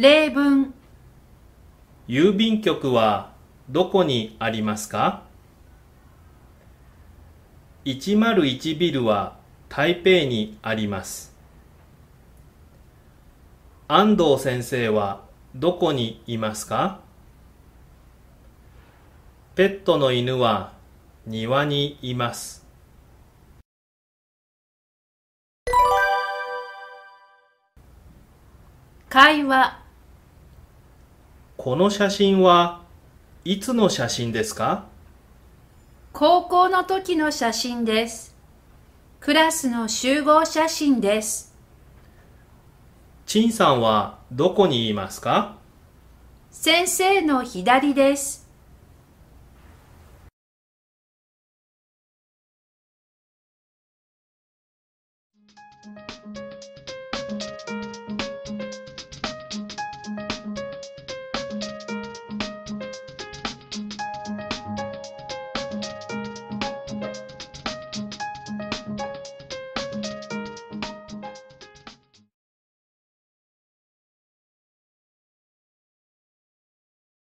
例文郵便局はどこにありますか ?101 ビルは台北にあります。安藤先生はどこにいますか？ペットの犬は庭にいます。会話この写真はいつの写真ですか？高校の時の写真です。クラスの集合写真です。陳さんはどこにいますか？先生の左です。